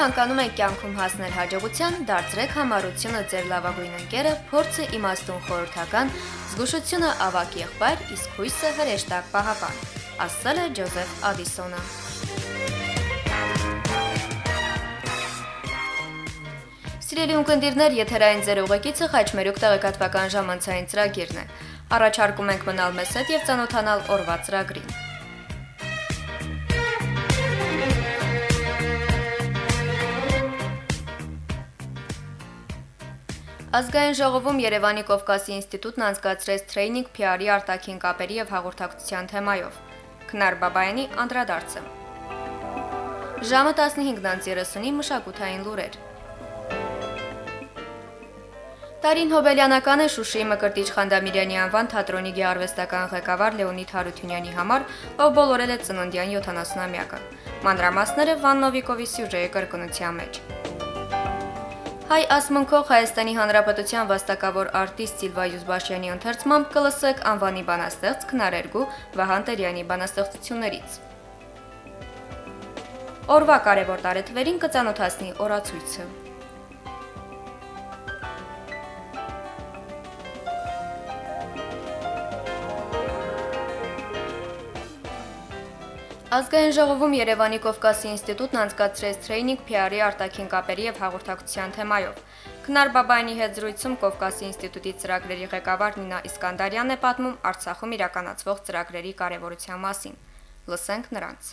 ցանկանում եք կյանքում հասնել հաջողության, դարձրեք համառությունը ձեր լավագույն ընկերը, փորձը իմաստուն խորհրդական, զգուշությունը ավակ եղբայր, իսկ հույսը հրեշտակ պահապան։ Ասել է Ջոզեֆ Ադիսոնը։ Սիրելի ունկնդիրներ, եթերային ձեր ուղեկիցը խաչմերուկ տեղեկատվական ժամանցային ծրագիրն է։ Առաջարկում ենք մնալ մեզ հետ եւ ծանոթանալ օրվա ծրագրին։ Ազգային ժողովում Երևանի Կովկասի ինստիտուտն անցկացրեց տրեյնինգ PR-ի արտաքին կապերի եւ հաղորդակցության թեմայով։ Քնար Բաբայանի անդրադարձը։ Ժամը 15:30-ի մշակութային լուրեր։ Տարին Հոբելյանական է Շուշիի Մկրտիչ Խանդամիրյանի անվան թատրոնի գեղարվեստական ղեկավար Լեոնիդ Հարությունյանի համար, ով բոլորել է ծննդյան 70-ամյակը։ Մանրամասները Վան Նովիկովի սյուժեի կրկնության մեջ։ Հայ ասմունքող Հայաստանի Հանրապետության վաստակավոր արտիստ Սիլվա Յուզբաշյանի ընթերցմամբ կլսեք անվանի բանաստեղծ Քնարերգու Վահան Տերյանի բանաստեղծություններից։ Օրվա կարևոր տարեթվերին կծանոթացնի օրացույցը։ Ազգային ժողովում Երևանի Կովկասի ինստիտուտն անցկացրեց տրեյնինգ PR-ի արտաքին կապերի եւ հաղորդակցության թեմայով։ Քնար Բաբայանի հետ զրույցում Կովկասի ինստիտուտի ծրագրերի ղեկավար Նինա Իսկանդարյանն է պատմում Արցախում իրականացվող ծրագրերի կարևորության մասին։ Լսենք նրանց։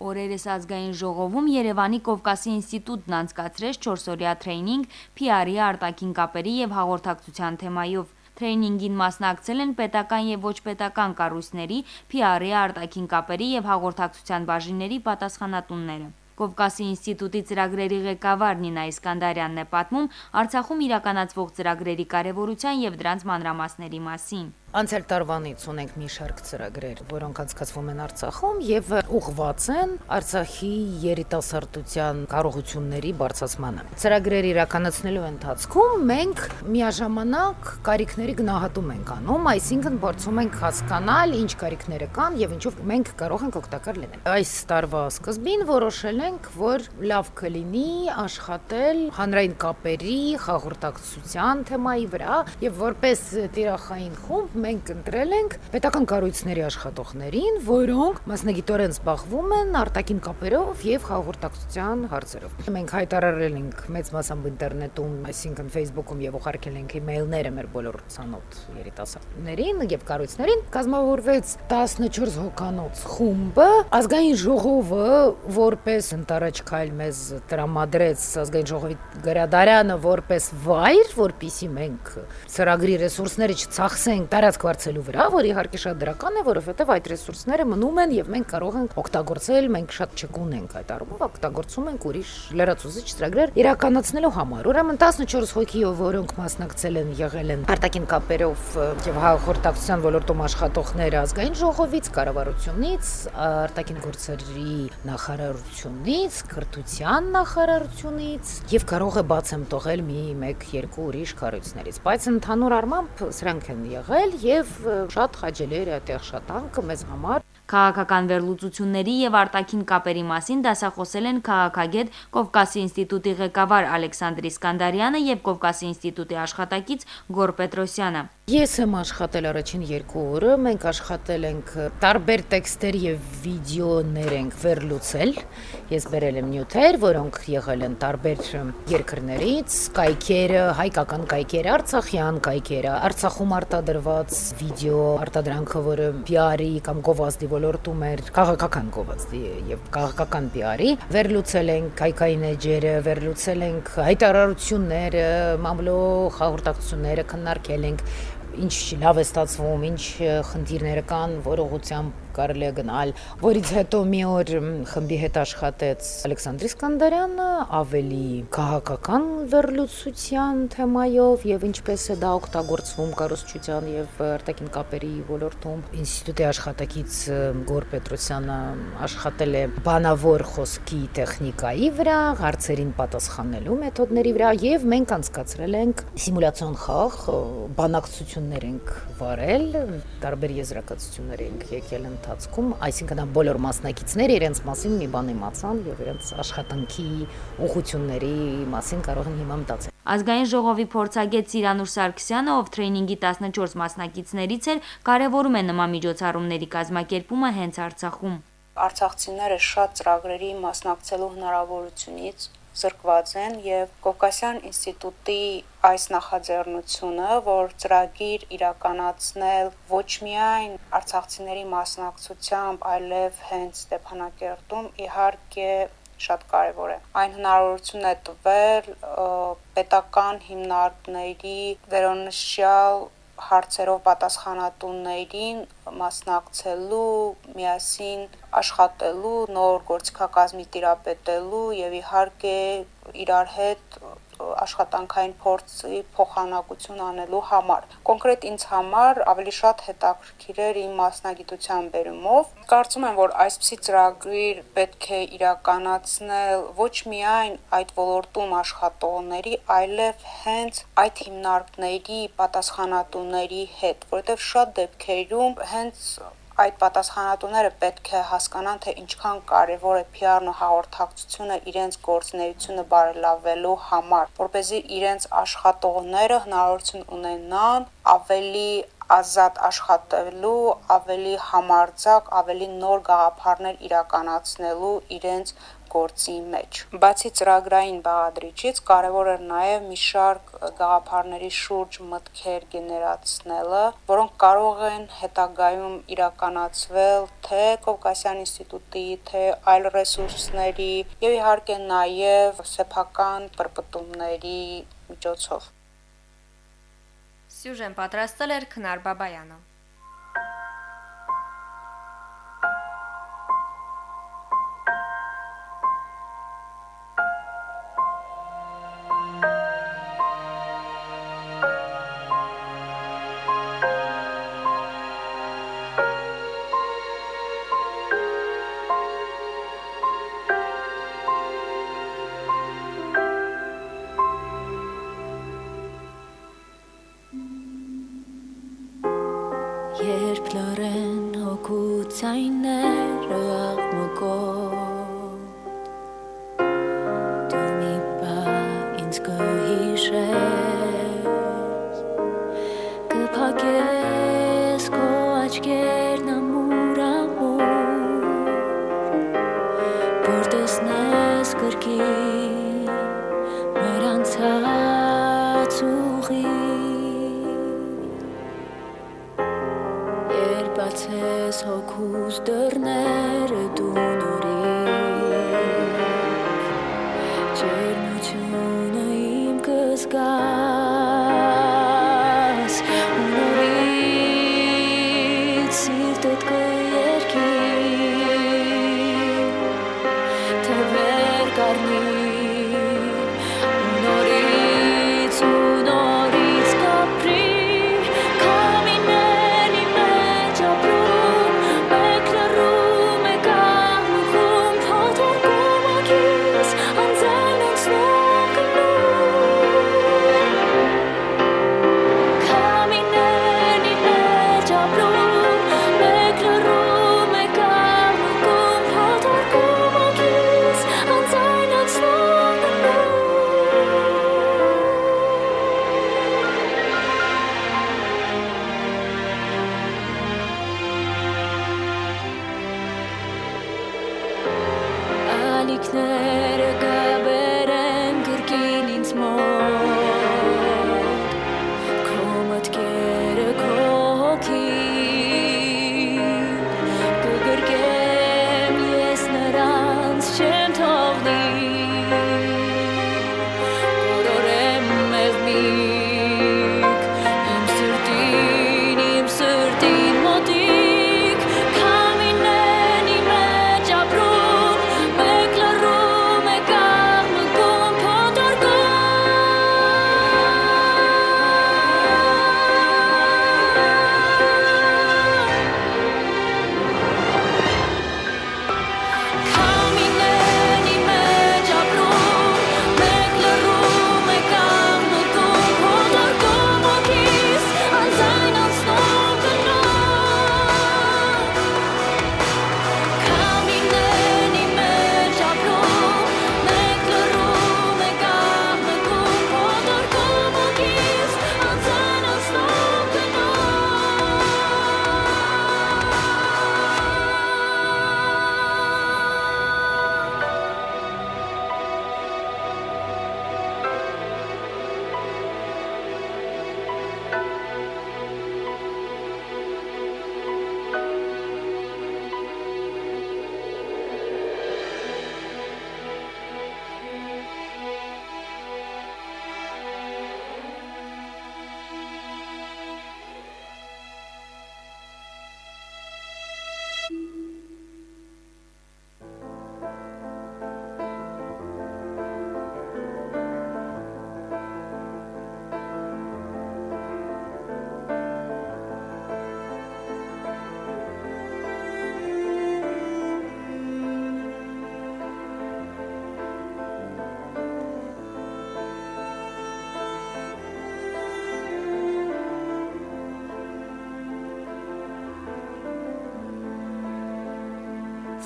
Օրերս ազգային ժողովում Երևանի Կովկասի ինստիտուտն անցկացրեց 4-օրյա տրեյնինգ PR-ի արտաքին կապերի եւ հաղորդակցության թեմայով։ Թրեյնինգին մասնակցել են պետական եւ ոչ պետական կառույցների, PR-ի, արտաքին կապերի եւ հաղորդակցության բաժինների պատասխանատունները։ Կովկասի ինստիտուտի ծրագրերի ղեկավար Նինա Իսկանդարյանն է պատմում Արցախում իրականացվող ծրագրերի կարևորության եւ դրանց մանրամասների մասին։ Անցյալ տարվանից ունենք մի շարք ծրագրեր, որոնք անցկացվում են Արցախում եւ ուղղված են Արցախի երիտասարդության կարողությունների բարձրացմանը։ Ծրագրեր իրականացնելու ընթացքում մենք միաժամանակ կարիքների գնահատում ենք անում, այսինքն փորձում ենք հասկանալ ինչ կարիքները կան եւ ինչով մենք կարող ենք օգտակար լինել։ Այս տարվա սկզբին որոշել ենք, որ լավ կլինի աշխատել հանրային կապերի հաղորդակցության թեմայի վրա եւ որպես տիրախային խումբ մենք ընտրել ենք պետական կառույցների աշխատողներին, որոնք մասնագիտորեն զբաղվում են արտաքին կապերով եւ հաղորդակցության հարցերով։ Մենք հայտարարել ենք մեծ մասամբ ինտերնետում, այսինքն Facebook-ում եւ ուղարկել ենք email-ները մեր բոլոր ցանոթ երիտասարդներին եւ կառույցներին։ Կազմավորվեց 14 հոկանոց խումբը, ազգային ժողովը որպես ընտարաջ քայլ մեզ տրամադրեց ազգային ժողովի գրադարանը որպես վայր, որpիսի մենք ծրագրի ռեսուրսները չծախսենք տարա տարածք վարձելու վրա, որ իհարկե շատ դրական է, որովհետև այդ ռեսուրսները մնում են եւ մենք կարող ենք օգտագործել, մենք շատ չկուն ենք այդ առումով, օգտագործում ենք ուրիշ լրացուցիչ ծրագրեր իրականացնելու համար։ Ուրեմն 14 հոգիով, որոնք մասնակցել են, եղել են արտաքին կապերով եւ հաղորդակցության ոլորտում աշխատողներ ազգային ժողովից, կառավարությունից, արտաքին գործերի նախարարությունից, կրթության նախարարությունից եւ կարող է բացեմ տողել մի 1-2 ուրիշ կառույցներից, բայց ընդհանուր առմամբ սրանք են եղել եւ շատ խաչելի էր այդ աշխատանքը մեզ համար Քաղաքական վերլուծությունների եւ արտաքին կապերի մասին դասախոսել են քաղաքագետ Կովկասի ինստիտուտի ղեկավար Ալեքսանդր Իսկանդարյանը եւ Կովկասի ինստիտուտի աշխատակից Գոր Պետրոսյանը։ Ես եմ աշխատել առաջին երկու օրը, մենք աշխատել ենք տարբեր տեքստեր եւ վիդեոներ ենք վերլուծել։ Ես բերել եմ նյութեր, որոնք եղել են տարբեր երկրներից, կայքերը, հայկական կայքերը, արցախյան կայքերը, Արցախում արտադրված վիդեո արտադրանքը, որը PR-ի կամ գովազդի ոլորտում էր, քաղաքական գովազդի եւ քաղաքական PR-ի, վերլուծել ենք կայքային էջերը, վերլուծել ենք հայտարարությունները, մամլո հաղորդակցությունները քննարկել ենք ինչ լավ է ստացվում, ինչ խնդիրներ կան, որ ուղղությամբ կարելի է գնալ, որից հետո մի օր խմբի հետ աշխատեց Ալեքսանդր Իսկանդարյանը ավելի քաղաքական վերլուծության թեմայով եւ ինչպես է դա օգտագործվում կառուցչության եւ արտաքին կապերի ոլորտում։ Ինստիտուտի աշխատակից Գոր Պետրոսյանը աշխատել է բանավոր խոսքի տեխնիկայի վրա, հարցերին պատասխանելու մեթոդների վրա եւ մենք անցկացրել ենք սիմուլյացիոն խաղ, բանակցություններ ենք վարել, տարբեր եզրակացություններ ենք եկել ընթացքում, այսինքն բոլոր մասնակիցները իրենց մասին մի բան իմացան եւ իրենց աշխատանքի ուղղությունների մասին կարող են հիմա մտածել։ Ազգային ժողովի փորձագետ Սիրանուր Սարգսյանը, ով տրեյնինգի 14 մասնակիցներից էր, կարևորում է նման միջոցառումների կազմակերպումը հենց Արցախում արցախցիները շատ ծրագրերի մասնակցելու հնարավորությունից զրկված են եւ Կովկասյան ինստիտուտի այս նախաձեռնությունը, որ ծրագիր իրականացնել ոչ միայն արցախցիների մասնակցությամբ, այլև հենց Ստեփանակերտում իհարկե շատ կարևոր է։ Այն հնարավորություն է տվել պետական հիմնարկների վերոնշյալ հարցերով պատասխանատուներին մասնակցելու, միասին աշխատելու, նոր գործիքակազմի տիրապետելու եւ իհարկե իրար հետ աշխատանքային փորձի փոխանակություն անելու համար։ Կոնկրետ ինձ համար ավելի շատ հետաքրքիր էր իմ մասնագիտության բերումով։ Կարծում եմ, որ այսպիսի ծրագրեր պետք է իրականացնել ոչ միայն այդ ոլորտում աշխատողների, այլև հենց այդ հիմնարկների պատասխանատուների հետ, որովհետև շատ դեպքերում հենց այդ պատասխանատուները պետք է հասկանան, թե ինչքան կարևոր է PR-ն ու հաղորդակցությունը իրենց գործունեությունը բարելավելու համար, որ เป զի իրենց աշխատողները հնարավորություն ունենան ավելի ազատ աշխատելու, ավելի համարձակ, ավելի նոր գաղափարներ իրականացնելու իրենց գործի մեջ։ Բացի ծրագրային բաղադրիչից կարևոր էր նաև մի շարք գաղափարների շուրջ մտքեր գեներացնելը, որոնք կարող են հետագայում իրականացվել թե Կովկասյան ինստիտուտի, թե այլ ռեսուրսների եւ իհարկե նաև սեփական պրպտումների միջոցով։ Սյուժեն պատրաստել էր Քնար Բաբայանը։ get liknar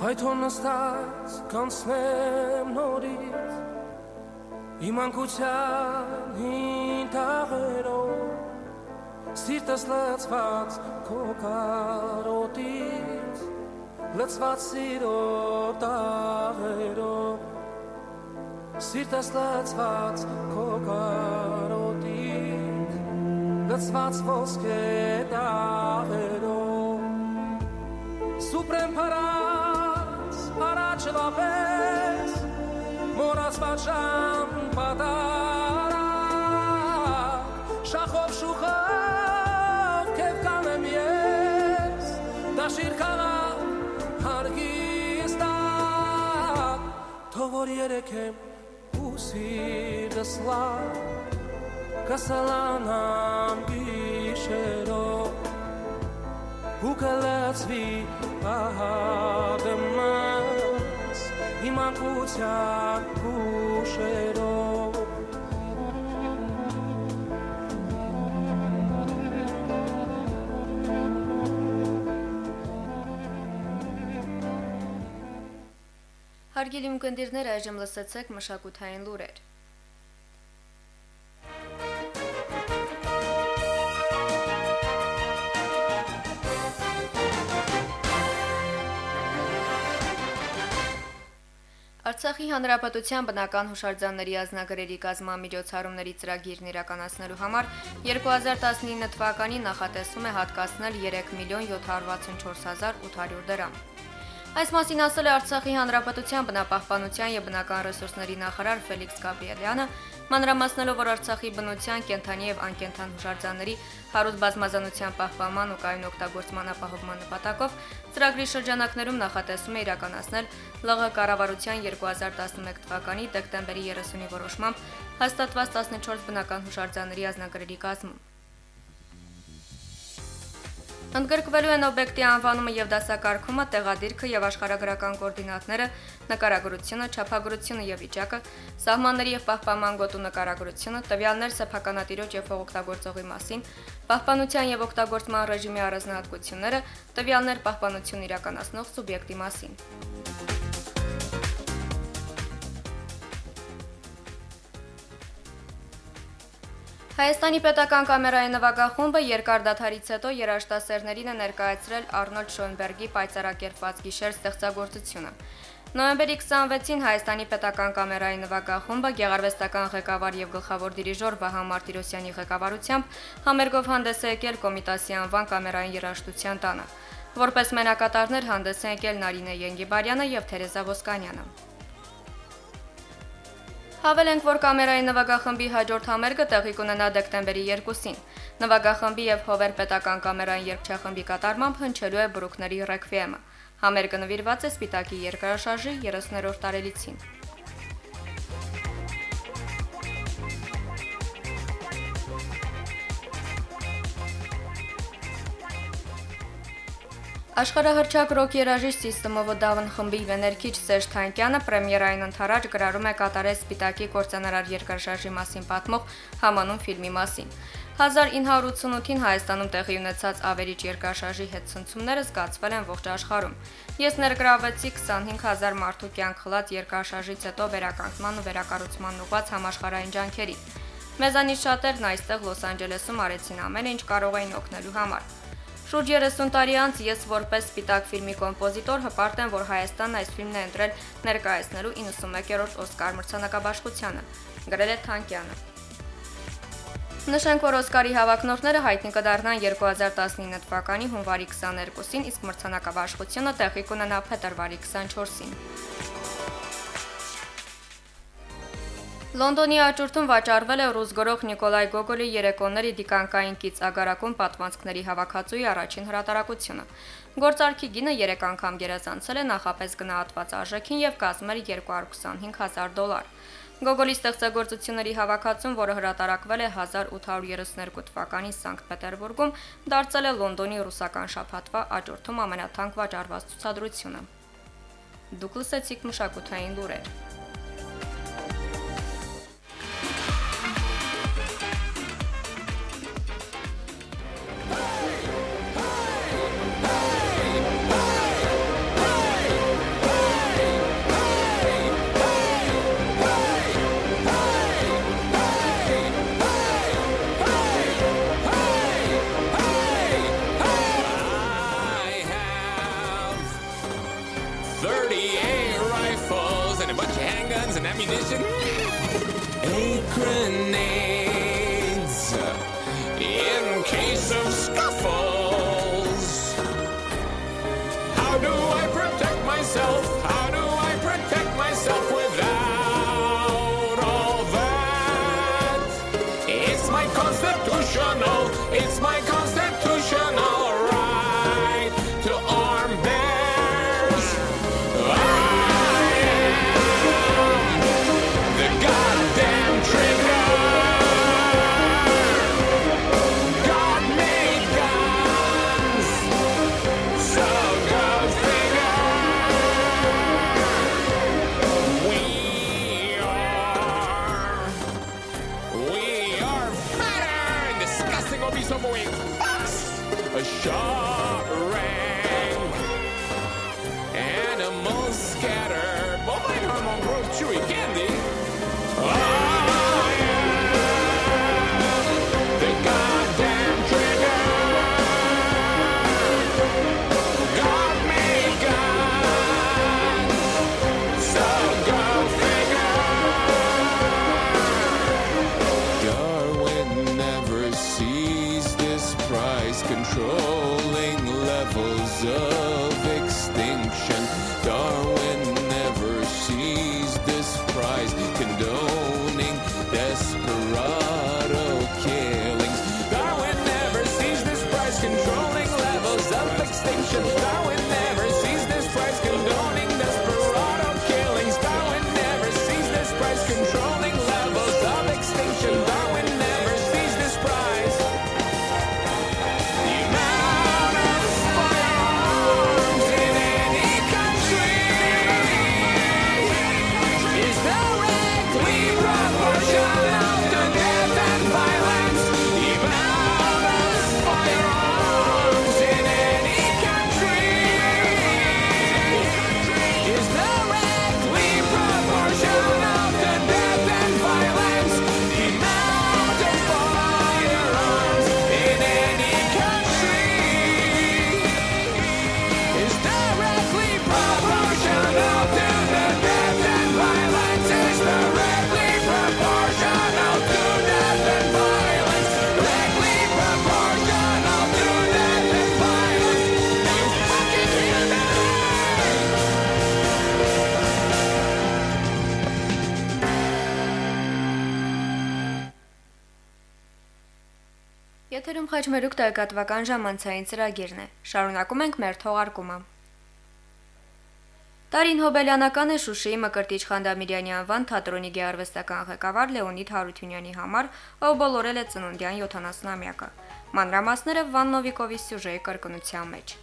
Ֆայթոն նստած կանցնեմ նորից Իմ անկության հին տաղերով Սիրտս լծված քո կարոտից Լծված սիրո տաղերով Սիրտս լծված քո կարոտից Լծված ոսկե տաղերով Սուպրեմ փարած առաջվապես մորացված ժամ պատարակ շախով շուխով քեվ կանեմ ես դաշիր քաղաք հարգիստակ թող որ երեքեմ ու սիրտս լավ կսալանամ գիշերով ու կլացվի ահագմս իմ անկության հուշերով Հարգելի ունկնդիրներ, այժմ լսեցեք մշակութային լուրեր։ Արցախի հանրապետության բնական հուշարձանների ազնագրերի կազմամիջոցառումների ծրագիրն իրականացնելու համար 2019 թվականին նախատեսվում է հատկացնել 3 միլիոն 764 800 դրամ։ Այս մասին ասել է Արցախի հանրապետության բնապահպանության եւ բնական ռեսուրսների նախարար Ֆելիքս Գաբրիելյանը, մանրամասնելով, որ Արցախի բնության, կենթանի եւ անկենթան հուշարձանների հարուստ բազմազանության պահպանման ու կայուն օգտագործման ապահովման նպատակով ծրագրի շրջանակներում նախատեսում է իրականացնել ԼՂ կառավարության 2011 թվականի դեկտեմբերի 30-ի որոշմամբ հաստատված 14 բնական հուշարձանների ազնագրերի կազմում։ Ընդգրկվելու են օբյեկտի անվանումը եւ դասակարգումը, տեղադիրքը եւ աշխարհագրական կոորդինատները, նկարագրությունը, չափագրությունը եւ վիճակը, սահմանների եւ պահպանման գոտու նկարագրությունը, տվյալներ սեփականատիրոջ եւ փողօգտագործողի մասին, պահպանության եւ օգտագործման ռեժիմի առանձնահատկությունները, տվյալներ պահպանություն իրականացնող սուբյեկտի մասին։ Հայաստանի պետական կամերայի նվագախումբը երկար դադարից հետո երաժշտասերներին է ներկայացրել Արնոլդ Շոնբերգի պայծառակերպված գիշեր ստեղծագործությունը։ Նոյեմբերի 26-ին Հայաստանի պետական կամերայի նվագախումբը գեղարվեստական ղեկավար եւ գլխավոր դիրիժոր Վահան Մարտիրոսյանի ղեկավարությամբ համերգով հանդես է եկել Կոմիտասի անվան կամերային երաժշտության տանը։ Որպես մենակատարներ հանդես են եկել Նարինե Ենգիբարյանը եւ Թերեզա Ոսկանյանը։ Հավել ենք, որ կամերայի նվագախմբի հաջորդ համերգը տեղի կունենա դեկտեմբերի 2-ին։ Նվագախմբի եւ Հովեր պետական կամերային երգչախմբի կատարմամբ հնչելու է Բրուքների ռեկվիեմը։ Համերգը նվիրված է Սպիտակի երկրաշարժի 30-րդ տարելիցին։ Աշխարհահռչակ ռոք երաժիշտ System of a Down խմբի վեներքիչ Սերժ Թանկյանը պրեմիերային ընթരാճ գրառում է կատարել Սպիտակի կորցանարար երկրաշարժի մասին պատմող համանուն ֆիլմի մասին։ 1988-ին Հայաստանում տեղի ունեցած ավերիչ երկրաշարժի հետ ցնցումները զգացվել են ողջ աշխարհում։ Ես ներգրավեցի 25000 մարդու կյանք խլած երկրաշարժից հետո վերականգնման ու վերակառուցման ուղղված համաշխարհային ջանքերի։ Մեզանից շատերն այստեղ Լոս Անջելեսում արեցին ամեն ինչ կարող էին օգնելու համար։ Շուրջ 30 տարի անց ես որպես Սպիտակ ֆիլմի կոմպոզիտոր հպարտ եմ, որ Հայաստանն այս ֆիլմն է ընտրել ներկայացնելու 91-րդ Օսկար մրցանակաբաշխությանը, գրել է Թանկյանը։ Նշենք, որ Օսկարի հավակնորդները հայտնի կդառնան 2019 թվականի հունվարի 22-ին, իսկ մրցանակաբաշխությունը տեղի կունենա փետրվարի 24-ին։ Լոնդոնի աճուրդում վաճառվել է ռուս գրող Նիկոլայ Գոգոլի երեկոների դիկանկային կից ագարակում պատմվածքների հավաքածուի առաջին հրատարակությունը։ Գործարքի գինը 3 անգամ գերազանցել է նախապես գնահատված արժեքին եւ կազմել 225000 դոլար։ Գոգոլի ստեղծագործությունների հավաքածուն, որը հրատարակվել է 1832 թվականին Սանկտ Պետերբուրգում, դարձել է Լոնդոնի ռուսական շաբաթվա աճուրդում ամենաթանկ վաճառված ցուցադրությունը։ Դուք լսեցիք մշակութային լուրեր։ խաչմերուկ տեղեկատվական ժամանցային ծրագիրն է։ Շարունակում ենք մեր թողարկումը։ Տարին Հոբելյանական է Շուշիի Մկրտիչ Խանդամիրյանի անվան թատրոնի գեղարվեստական ղեկավար Լեոնիդ Հարությունյանի համար, ով բոլորել է ծնունդյան 70-ամյակը։ Մանրամասները Վան Նովիկովի սյուժեի կրկնության մեջ։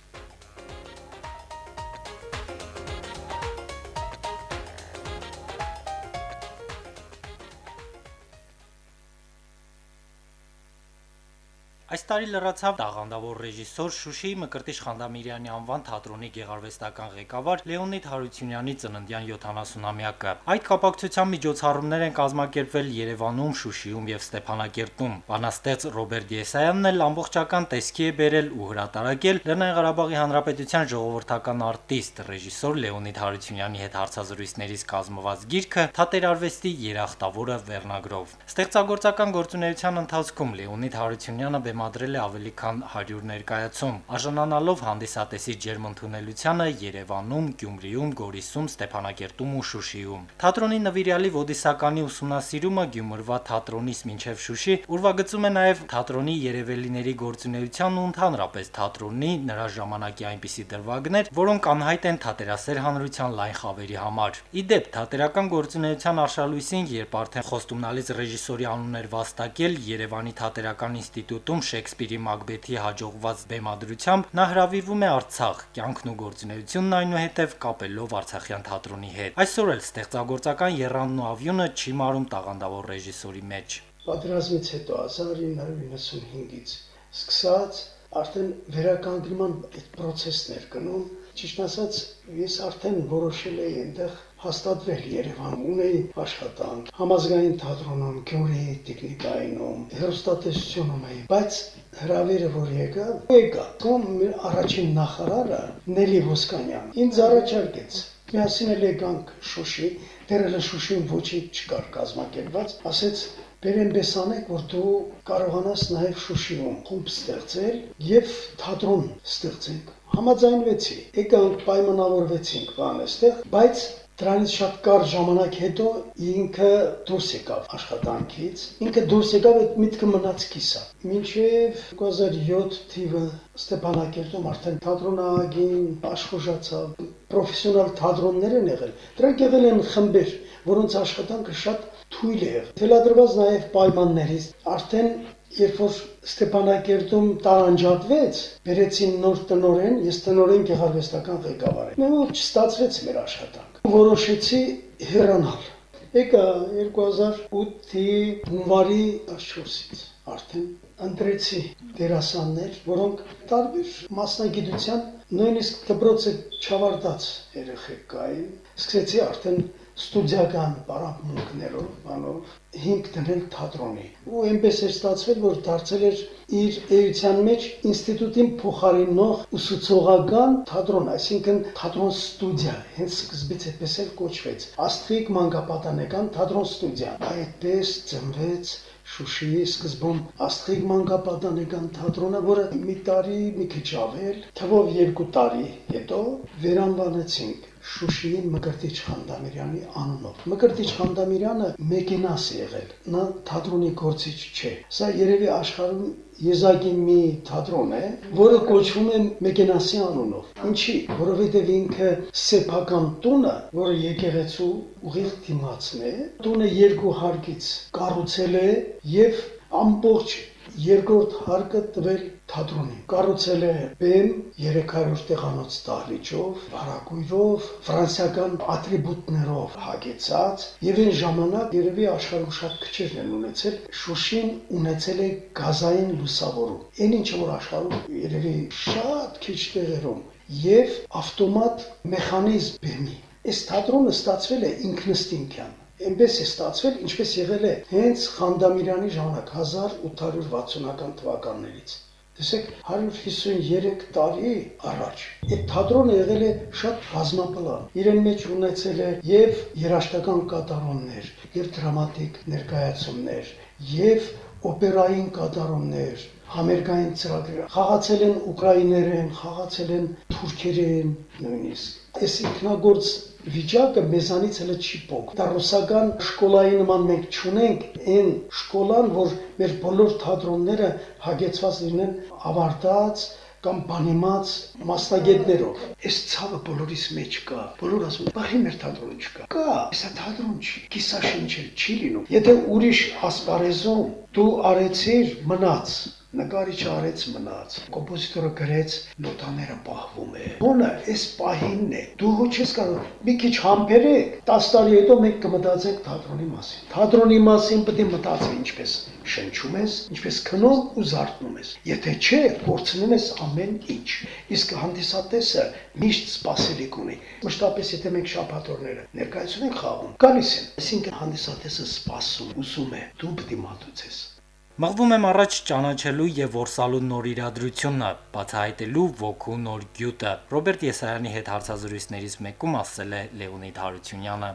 Այս տարի լրացավ տաղանդավոր ռեժիսոր Շուշիի Մկրտիչ Խանդամիրյանի անվան թատրոնի գեղարվեստական ղեկավար Լեոնիդ Հարությունյանի ծննդյան 70-ամյակը։ Այդ կապակցությամբ միջոցառումներ են կազմակերպվել Երևանում, Շուշիում եւ Ստեփանակերտում։ Բանաստեղծ Ռոբերտ Եսայանն էլ ամբողջական տեսքի է բերել ու հրատարակել Լեռնային Ղարաբաղի Հանրապետության ժողովրդական արտիստ ռեժիսոր Լեոնիդ Հարությունյանի հետ հարցազրույցներից կազմված գիրքը Թատերարվեստի երախտավորը վերնագրով։ Ստեղծագործական գործունեության ընթացքում Լեոնիդ Հարությունյանը բեմադրել է ավելի քան 100 ներկայացում, արժանանալով հանդիսատեսի ջերմ ընդունելությանը Երևանում, Գյումրիում, Գորիսում, Ստեփանակերտում ու Շուշիում։ Թատրոնի նվիրյալի ոդիսականի ուսումնասիրումը Գյումրվա թատրոնից մինչև Շուշի ուրվագծում է նաև թատրոնի երևելիների գործունեության ու ընդհանրապես թատրոնի նրա ժամանակի այնպիսի դրվագներ, որոնք անհայտ են թատերասեր հանրության լայն խավերի համար։ Իդեպ թատերական գործունեության արշալույսին, երբ արդեն խոստումնալից ռեժիսորի անուն էր վաստակել Երևանի թատերական ինստիտուտում Շեքսպիրի Մակբեթի հաջողված բեմադրությամբ, նա հրավիրվում է Արցախ, կյանքն ու գործունեությունն այնուհետև կապելով Արցախյան թատրոնի հետ։ Այսօր էլ ստեղծագործական երանդն ու ավյունը չի մարում տաղանդավոր ռեժիսորի մեջ։ Պատերազմից հետո 1995-ից սկսած արդեն վերականգնման այդ process-ներ գնում, ճիշտ ասած, ես արդեն որոշել էի այնտեղ հաստատվել Երևանում, ունեի աշխատանք, համազգային թատրոնում, Գյումրիի տեխնիկայինում, հերոստատեսությունում էի, բայց հրավերը որ եկա, եկա։ Կամ մեր առաջին նախարարը Նելի Ոսկանյան ինձ առաջարկեց Միասին էլ եկանք Շուշի, դեռ էլ Շուշիում ոչինչ չկար կազմակերպված, ասեց Բերեն բեսանեք, որ դու կարողանաս նաև Շուշիում խումբ ստեղծել եւ թատրոն ստեղծենք։ Համաձայնվեցի։ Եկանք պայմանավորվեցինք բան այստեղ, բայց Դրանից շատ կարճ ժամանակ հետո ինքը դուրս եկավ աշխատանքից։ Ինքը դուրս եկավ այդ միտքը մնաց կիսա։ Մինչև 2007 թիվը Ստեփանակերտում արդեն թատրոնագին աշխուժացավ, պրոֆեսիոնալ թատրոններ են եղել։ Դրանք եղել են խմբեր, որոնց աշխատանքը շատ թույլ է եղել։ Թելադրված նաև պայմաններից արդեն Երբ որ Ստեփանակերտում տարանջատվեց, բերեցին նոր տնորեն, ես տնորեն գեղարվեստական ղեկավար եմ։ Նույն չստացվեց մեր աշխատանք։ Որոշեցի հեռանալ։ Եկա 2008-ի հունվարի 14-ից արդեն ընտրեցի դերասաններ, որոնք տարբեր մասնագիտության նույնիսկ դպրոցը չավարտած երեխեք կային։ Սկսեցի արդեն ստուդիական պարապմունքներով, բանով 5 դնել թատրոնի։ Ու այնպես էր ստացվել, որ դարձել էր իր էության մեջ ինստիտուտին փոխարինող ուսուցողական թատրոն, այսինքն թատրոն ստուդիա, հենց սկզբից այդպես էլ կոչվեց։ Աստղիկ մանկապատանեկան թատրոն ստուդիա։ Այդպես ծնվեց Շուշիի սկզբում Աստղիկ մանկապատանեկան թատրոնը, որը մի տարի, մի քիչ ավել, թվով 2 տարի հետո վերանվանեցինք Շուշիի Մկրտիչ Խանդամիրյանի անունով։ Մկրտիչ Խանդամիրյանը մեկենաս եղել, նա թատրոնի գործիչ չէ։ Սա երևի աշխարհում եզակի մի թատրոն է, որը կոչվում է Մեկենասի անունով։ Ինչի՞, որովհետև ինքը սեփական տունը, որը եկեղեցու ուղիղ դիմացն է, տունը երկու հարկից կառուցել է եւ ամբողջ երկրորդ հարկը տվել թատրոնին։ Կառուցել է բեմ 300 տեղանոց դահլիճով, վարակույրով, ֆրանսիական ատրիբուտներով հագեցած, եւ այն ժամանակ երևի աշխարհում շատ քչերն են ունեցել, Շուշին ունեցել է գազային լուսավորում։ Այն ինչ որ աշխարհում երևի շատ քիչ տեղերում եւ ավտոմատ մեխանիզմ բեմի։ Այս թատրոնը ստացվել է ինքնստինքյան Էնպես է ստացվել, ինչպես եղել է հենց Խանդամիրյանի ժամանակ 1860-ական թվականներից։ Տեսեք 153 տարի առաջ այդ թատրոնը եղել է շատ ռազմապլան։ Իրեն մեջ ունեցել է եւ երաշտական կատարումներ, եւ դրամատիկ ներկայացումներ, եւ օպերային կատարումներ, համերգային ծրագրեր։ Խաղացել են ուկրաիներեն, խաղացել են թուրքերեն նույնիսկ։ Այս ինքնագործ վիճակը մեզանից հələ չի փոք։ Դա ռուսական շկոլայի նման մենք ճունենք այն շկոլան, որ մեր բոլոր թատրոնները հագեցված լինեն ավարտած կամ բանիմաց մասնագետներով։ Այս ցավը բոլորիս մեջ կա։ Բոլորը ասում են, «Բախի մեր թատրոն չկա»։ Կա, հեսա թատրոն չի։ Կիսաշնչել չի լինում։ Եթե ուրիշ ասպարեզում դու արեցիր մնաց, նկարիչը արեց մնաց կոմպոզիտորը գրեց նոտաները պահվում է ոնը այս պահինն է դու ոչ ես կարող մի քիչ համբերեք 10 տարի հետո մենք կմտածենք թատրոնի մասին թատրոնի մասին պետք է մտածես ինչպես շնչում ես ինչպես քնում ու զարթնում ես եթե չէ կորցնում ես ամեն ինչ իսկ հանդիսատեսը միշտ սпасելիք ունի մշտապես եթե մենք շապատորները ներկայացնում ենք խաղում գալիս են այսինքն հանդիսատեսը սпасում ուսում է դու պետք է մատուցես Մղվում եմ առաջ ճանաչելու եւ որսալու նոր իրադրությունը, բացահայտելու ոգու նոր գյուտը։ Ռոբերտ Եսայանի հետ հարցազրույցներից մեկում ասել է Լեոնիդ Հարությունյանը.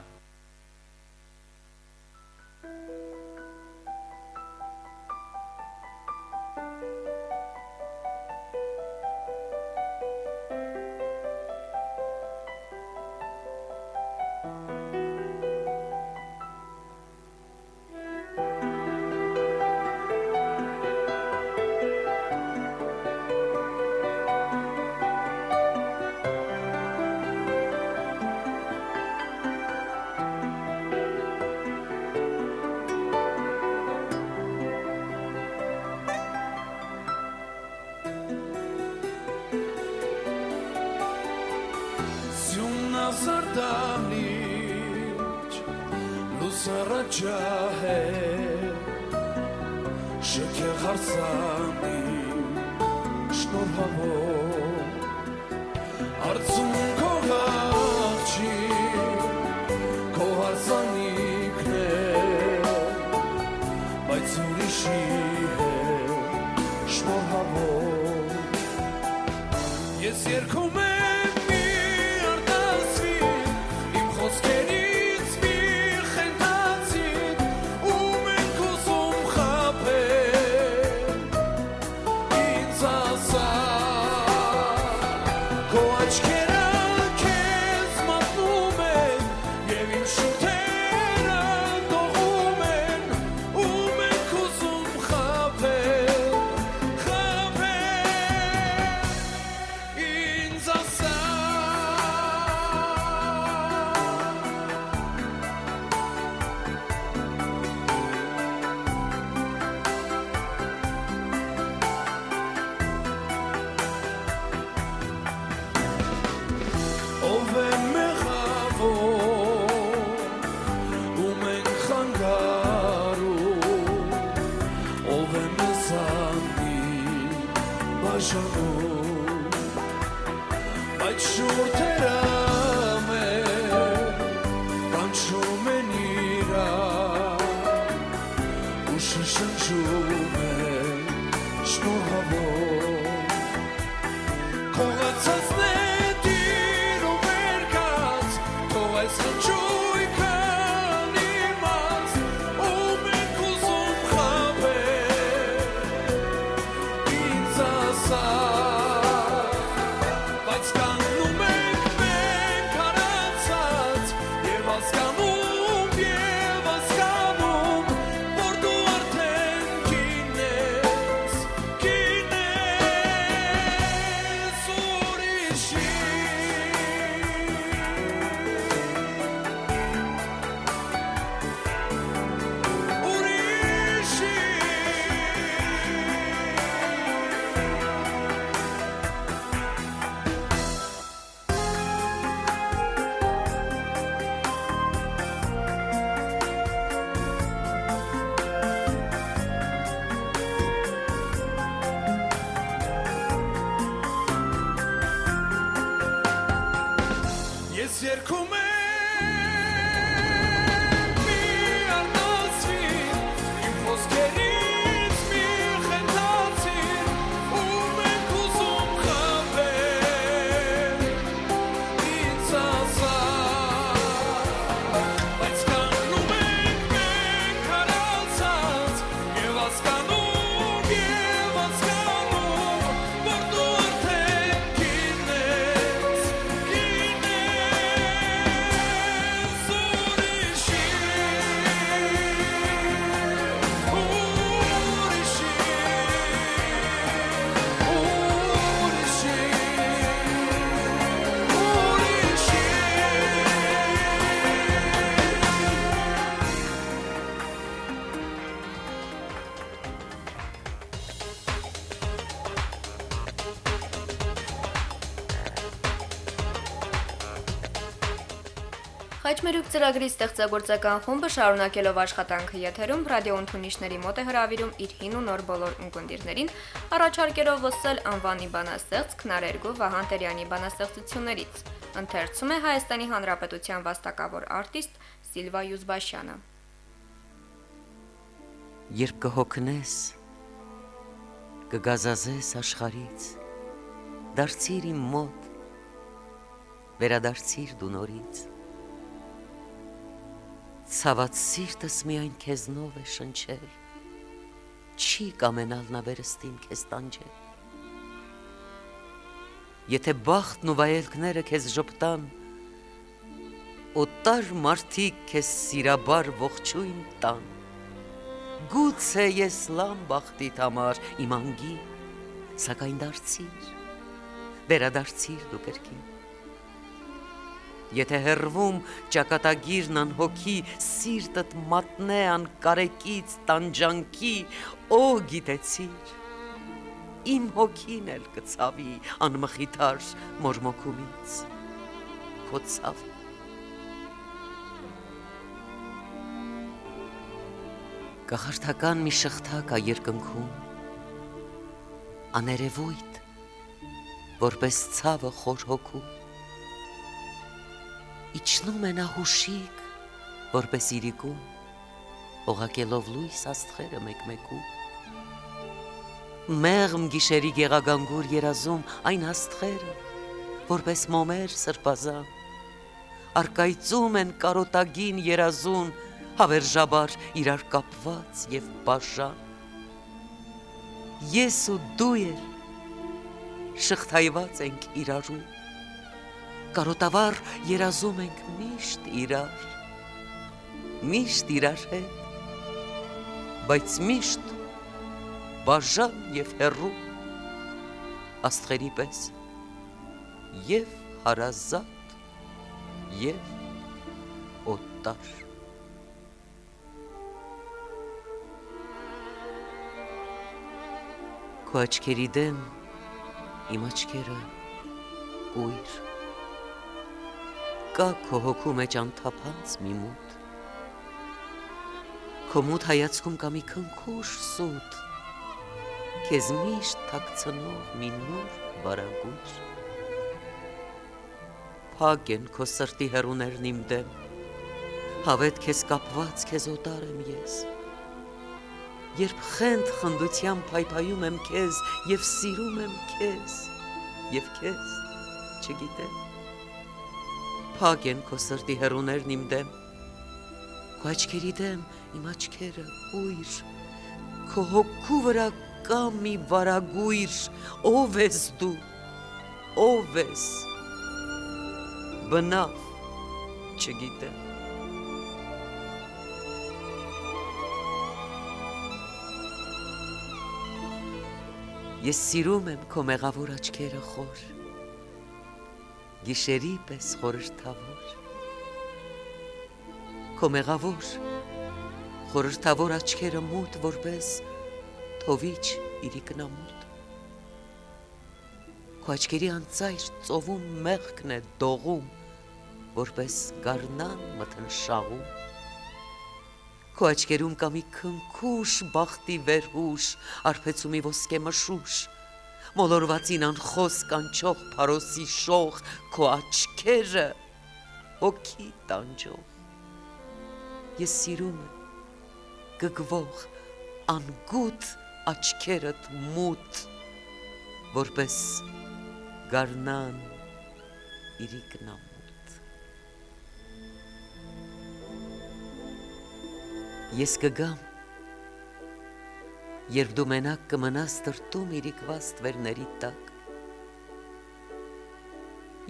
Սարտանիչ լուսարը ջահե շքե հարսանի շնորհավոր արցուն քո հաղջի քո հարսանիքն է բայց ուրիշի հետ շնորհավոր ես երկում Ես Խաչմերուկ ծրագրի ստեղծագործական խումբը շարունակելով աշխատանքը եթերում ռադիո ընդունիչների մոտ է հրավիրում իր հին ու նոր բոլոր ունկնդիրներին, առաջարկելով լսել անվանի բանաստեղծ Քնարերգու Վահան Տերյանի բանաստեղծություններից։ Ընթերցում է Հայաստանի Հանրապետության վաստակավոր արտիստ Սիլվա Յուզբաշյանը։ Երբ կհոգնես, կգազազես աշխարից, դարձիր իմ մոտ, վերադարձիր դու նորից։ Ցաված սիրտս միայն քեզնով է շնչել, չի կամենալ նա վերստին քեզ տանջել։ Եթե բախտն ու վայելքները քեզ ժպտան, օտար մարդիկ քեզ սիրաբար ողջույն տան։ Գուցե ես լամ բախտիդ համար իմ անգի, սակայն դարձիր, վերադարձիր դու կրկին։ Եթե հերվում ճակատագիրն անհոգի, սիրտդ մատնե անկարեկից տանջանքի, օ գիտեցիր, իմ հոգին էլ կցավի անմխիթար մորմոքումից, քո ցավը Կախարդական մի շղթա կա երկնքում աներևույթ որպես ցավը խոր հոգու իջնում է նա հուշիկ որպես իրիկում օղակելով լույս աստղերը մեկ-մեկու մեղմ գիշերի գեղագանգուր երազում այն աստղերը որպես մոմեր սրբազան արկայծում են կարոտագին երազուն հավերժաբար իրար կապված եւ բաժան ես ու դու էր շղթայված ենք իրարու կարոտավար երազում ենք միշտ իրար միշտ իրար հետ բայց միշտ բաժան եւ հերրու աստղերի պես եւ հարազատ եւ օտար Քո աչքերի դեմ իմ աչքերը կույր Կա քո հոգու մեջ անթափանց մի մութ Քո մութ հայացքում կա մի քնքուշ սուտ Քեզ միշտ թաքցնող մի նոր բարագույր Փակ են քո սրտի հերուներն իմ դեմ Հավետ քեզ կապված քեզ օտար եմ ես երբ խենթ խնդությամբ փայփայում եմ քեզ եւ սիրում եմ քեզ եւ քեզ չգիտեմ Փակ են քո սրտի հերուներն իմ դեմ Քո աչքերի դեմ իմ աչքերը ույր Քո հոգու վրա կա մի վարագույր ով ես դու ով ես Բնավ չգիտեմ Ես սիրում եմ քո մեղավոր աչքերը խոր Գիշերի պես խորհրդավոր Քո մեղավոր խորհրդավոր աչքերը մութ որպես թովիչ իրիկնամուտ Քո աչքերի անծայր ծովում մեղքն է դողում որպես գառնան մթնշաղում Քո աչքերում կա մի քնքուշ բախտի վերհուշ, արփեցու մի ոսկե մշուշ։ Մոլորվածին անխոս կանչող փարոսի շող, քո աչքերը հոգի տանջող։ Ես սիրում եմ գգվող անգութ աչքերդ մութ, որպես գառնան իրիկնամ Ես կգամ, երբ դու մենակ կմնաս տրտում իրիկված տվերների տակ,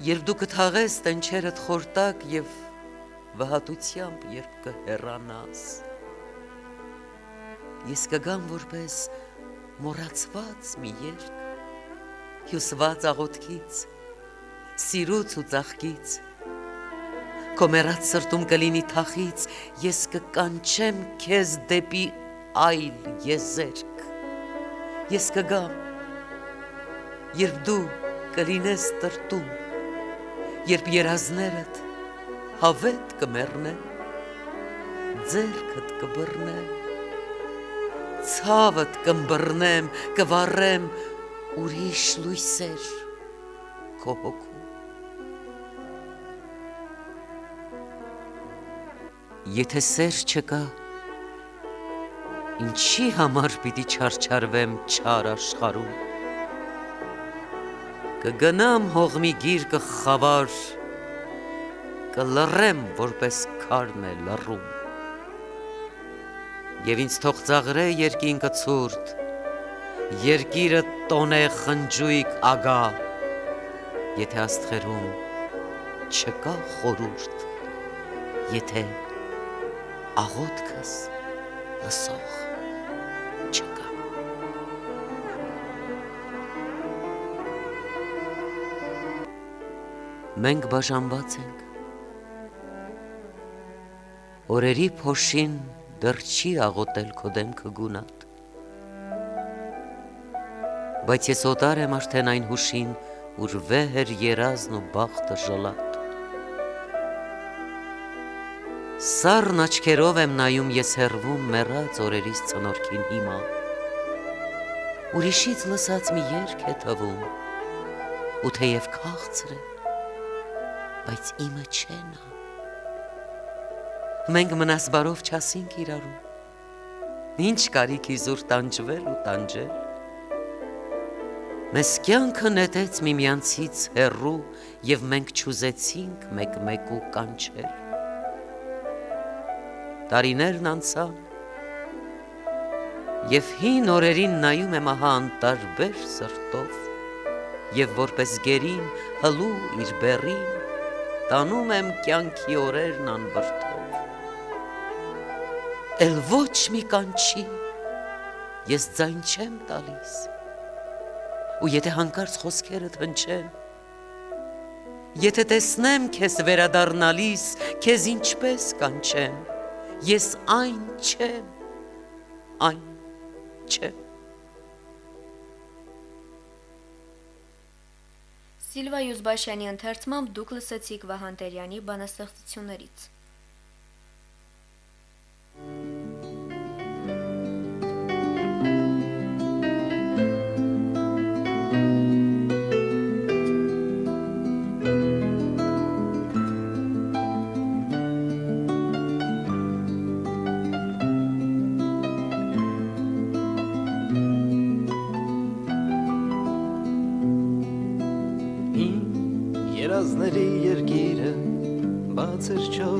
երբ դու կթաղես տնչերդ խորտակ և վհատությամբ երբ կհեռանաս, ես կգամ որպես մորացված մի երկ, հյուսված աղոտքից, սիրուց ու ծաղկից, Քո մեռած սրտում կլինի թախից, ես կկանչեմ քեզ դեպի այլ եզերք։ Ես կգամ, երբ դու կլինես տրտում, երբ երազներդ հավետ կմեռնեն, ձերքդ կբռնեմ, ցավդ կմբռնեմ, կվառեմ ուրիշ լույսեր քո հոգու Եթե սեր չկա, ինչի համար պիտի չարչարվեմ չար աշխարում։ Կգնամ հողմի գիրկը խավար, կլռեմ որպես քարն է լռում։ Եվ ինձ թող ծաղրե երկինքը ցուրտ, երկիրը տոնե խնջույք ագա, եթե աստղերում չկա խորուրդ, եթե աղոթքս լսող Մենք բաժանված ենք։ Օրերի փոշին դեռ չի աղոթել քո դեմքը գունատ։ Բայց ես օտար եմ արդեն այն հուշին, ուր վեհ էր երազն ու բախտը ժլատ։ Սառն աչքերով եմ նայում ես հերվում մեռած օրերից ծնորքին հիմա։ Ուրիշից լսած մի երկ է թվում, ու թեև քաղցր է, բայց իմը չէ նա։ Մենք մնասբարով չասինք իրարու։ Ինչ կարիք իզուր տանջվել ու տանջել։ Մեզ կյանքը նետեց միմյանցից հեռու եւ մենք ճուզեցինք մեկ-մեկու կանչել տարիներն անցան Եվ հին օրերին նայում եմ ահա անտարբեր սրտով Եվ որպես գերին հլու իր բերին Տանում եմ կյանքի օրերն անվրդով Էլ ոչ մի կանչի Ես ձայն չեմ տալիս Ու եթե հանկարծ խոսքերդ հնչեն Եթե տեսնեմ քեզ վերադառնալիս, քեզ ինչպես կանչեմ Ես այն չեմ, այն չեմ։ Սիլվա Յուզբաշյանի ընթերցմամբ դուք լսեցիք Վահան Տերյանի բանաստեղծություններից։ երազների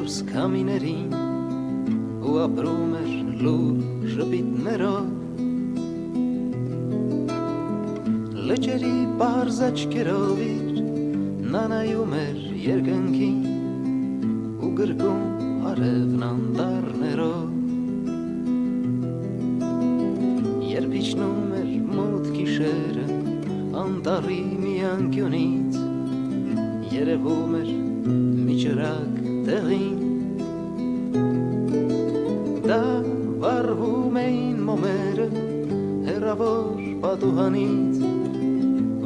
էր չորս կամիներին ու ապրում էր լուր ժպիտներով լճերի բարձ աչքերով իր նա նայում էր երկնքին ու գրկում արևն անտառներով երբ իջնում էր մոտ գիշերը անտառի մի անկյունից երևում էր մի ճրակ տեղին պատուհանից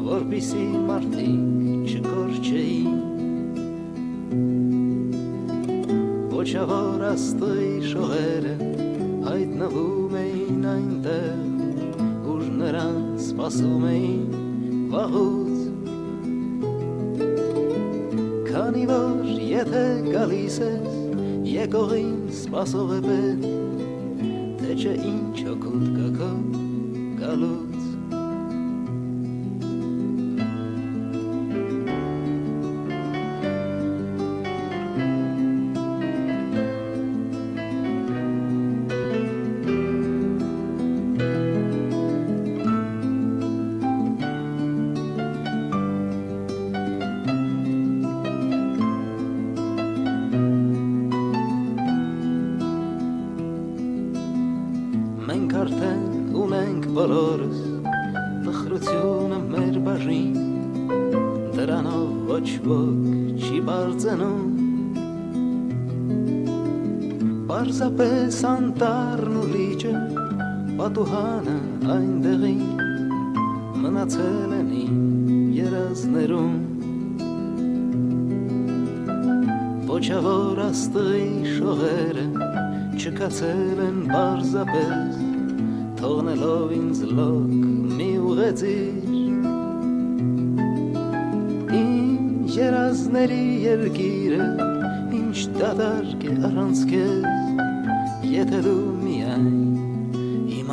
որպիսի մարդիկ չկորչեին Ոչավոր աստղի շողերը հայտնվում էին այնտեղ ուր նրան սպասում էին վաղուց Քանի որ եթե գալիս ես եկողին սպասող է պետ թե չէ ինչ օգուտ կա Պարզապես անտառն ու լիճը պատուհանը այնտեղին մնացել են իմ երազներում Ոչավոր աստղի շողերը չկացել են բարձապես թողնելով ինձ լոկ մի ուղեցիր Իմ երազների երկիրը ինչ դադարք է առանց քեզ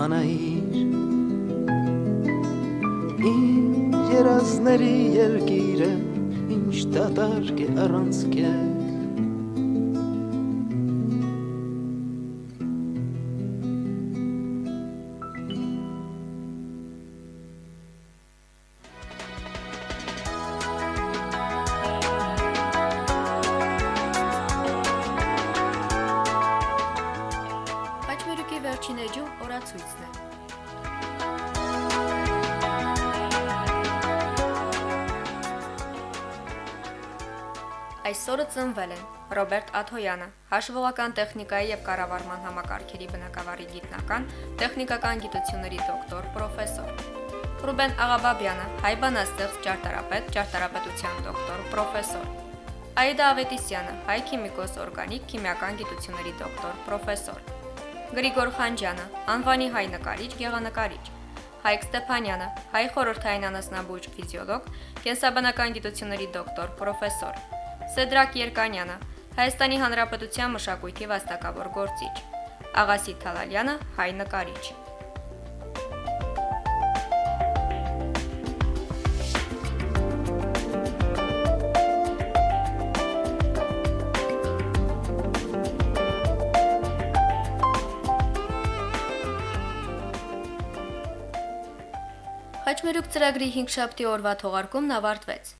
իմանայիր Իմ երազների երկիրը ինչ դադարք է առանց քեզ Այսօրը ծնվել են Ռոբերտ Աթոյանը, հաշվողական տեխնիկայի եւ կառավարման համակարգերի բնագավառի գիտնական, տեխնիկական գիտությունների դոկտոր, պրոֆեսոր։ Ռուբեն Աղաբաբյանը, հայ բանաստեղծ, ճարտարապետ, ճարտարապետության դոկտոր, պրոֆեսոր։ Աիդա Ավետիսյանը, հայ քիմիկոս օրգանիկ, քիմիական գիտությունների դոկտոր, պրոֆեսոր։ Գրիգոր Խանջյանը, անվանի հայ նկարիչ, գեղանկարիչ։ Հայկ Ստեփանյանը, հայ խորհրդային անասնաբույժ ֆիզիոլոգ, կենսաբանական գիտությունների դոկտոր, պրոֆեսոր։ Սեդրակ Երկանյանը, Հայաստանի Հանրապետության մշակույթի վաստակավոր գործիչ։ Աղասի Թալալյանը, հայ նկարիչ։ Խաչմերուկ ծրագրի 5 շաբթի օրվա թողարկումն ավարտվեց։